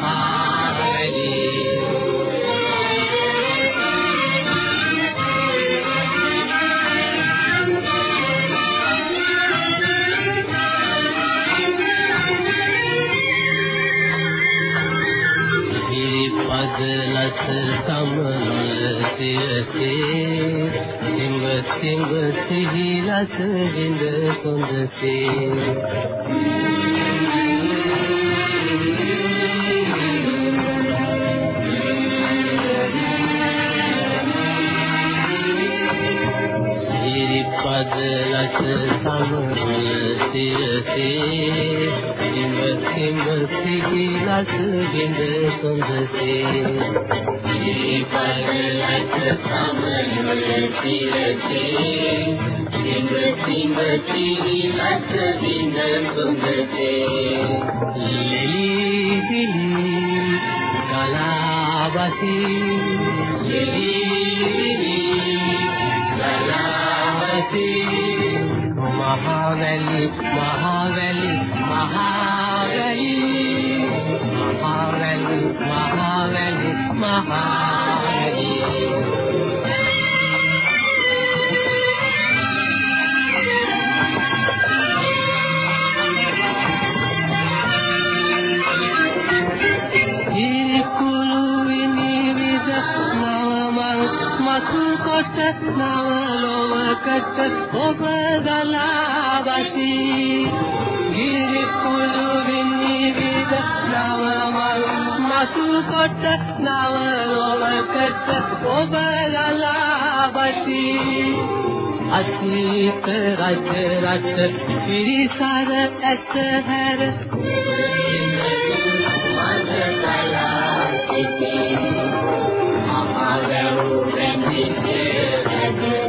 මහවැලි. මහවැලි පදලස සමනොල සියසේ සිංහ සිංහ සිහි රස විඳ සොඳසේ පදලස සමනොල සියසේ සිංහ සිංහ සිහි රස විඳ සොඳසේ පදලස සමනොල සියසේ සිංහ සිංහ සිහි රස විඳ සොඳසේ ලෙලි දිලි කලාවති ලෙලි කලාවති මහවැලි මහවැලි මහවැලි. මහවැලි මහවැලි මහවැලි. මතු කොට නව ලොවකට ඔබ ගලාවති. ගිරි කුළු විනිවිද නව මල් මතු කොට නව ලොවකට ඔබ ගලාවති. අතීත රජ රට පිරිසර ඇත හැර. මද කලා සිටී මහවැව් රැඳිච්ච රජදරුවෝ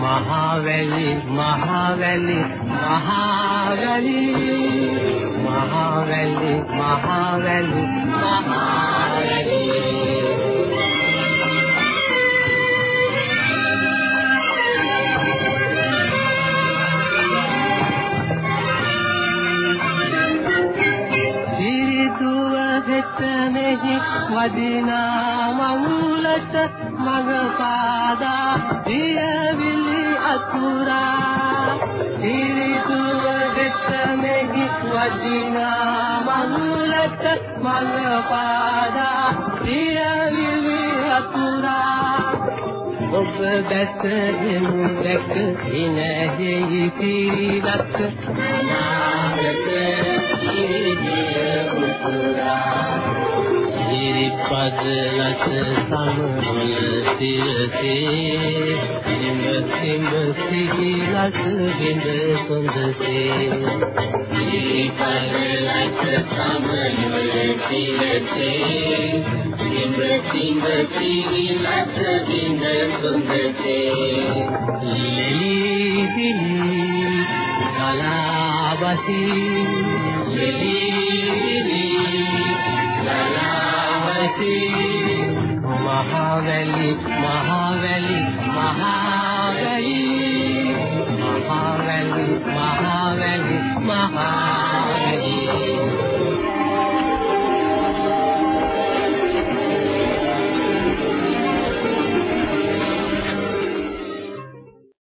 මහවැලි මහවැලි මහවැලි මහවැලි මහවැලි මහවැලි. සිරිදුව හෙට මෙහි වදිනා මඟුලට මඟ පාදා දියවිලි අතුරා. සිරිදුව හෙට මෙහි වදිනා මඟුලට මඟ පාදා දියවිලි අතුරා. ඔබ දැසගෙන දැක ඉනහෙහි පිරිලක් නාගත ඉරිදිය උතුරා සිරිපදලස සමවල සිරසේ සිම සිම සිහිලස විඳ සොඳසේ. ඉරිපදලස සමනුල සිරසේ සිඹ සිඹ සිහිලස විඳ සුන්දසේ ලෙලි දිලි කලාවති ලෙලි කලාවති මහවැලි මහවැලි මහවැලි මහවැලි මහවැලි මහා